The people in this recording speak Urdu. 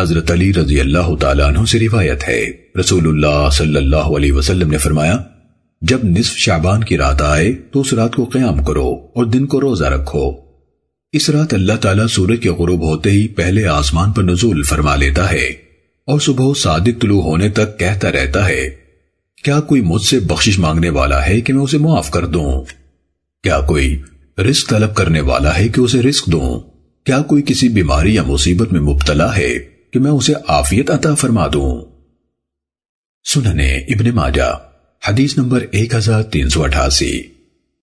حضرت علی رضی اللہ تعالیٰ عنہ سے روایت ہے۔ رسول اللہ صلی اللہ علیہ وسلم نے فرمایا، جب نصف شعبان کی رات آئے تو اس رات کو قیام کرو اور دن کو روزہ رکھو۔ اس رات اللہ تعالیٰ سورج کے غروب ہوتے ہی پہلے آسمان پر نزول فرما لیتا ہے اور صبح صادق طلوع ہونے تک کہتا رہتا ہے، کیا کوئی مجھ سے بخشش مانگنے والا ہے کہ میں اسے معاف کر دوں؟ کیا کوئی رزق طلب کرنے والا ہے کہ اسے رزق دوں؟ کیا کوئی کسی بیماری یا مصیبت میں مبتلا ہے؟ کہ میں اسے آفیت عطا فرما دوں۔ سننے ابن ماجہ حدیث نمبر 1388